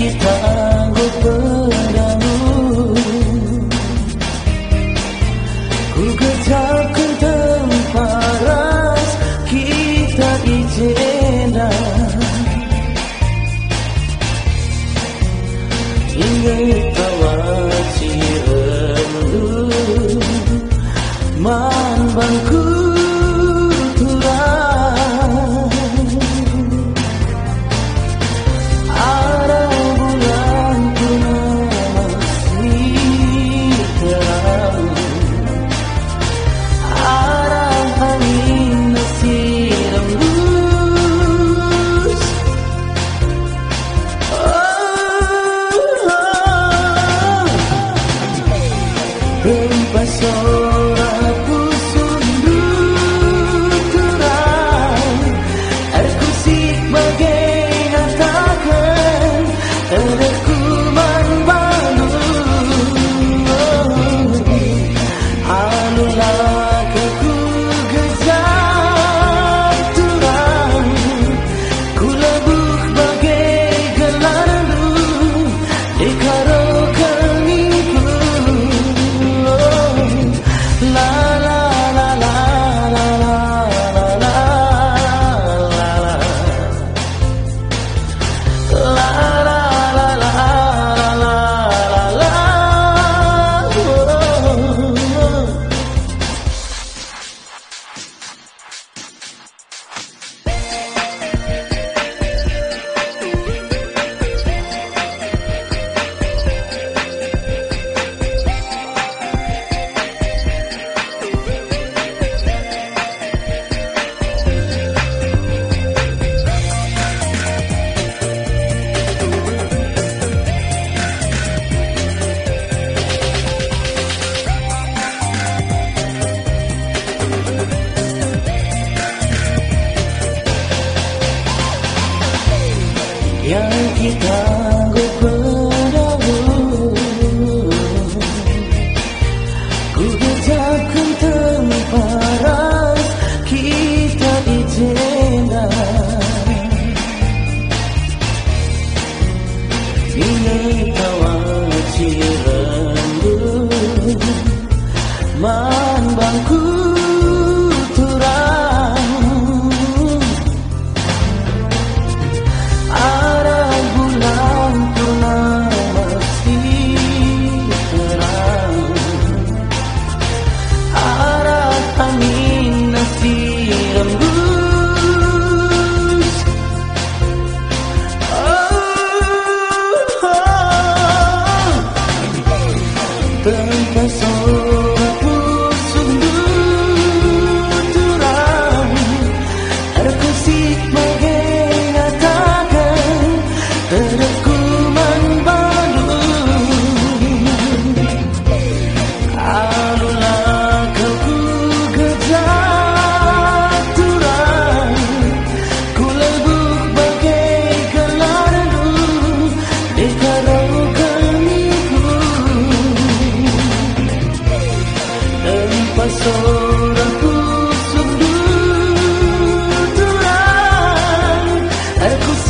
kita anggup padamu Ku gercapkan temparas kita izinkan Ingat berdahulu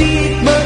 Aku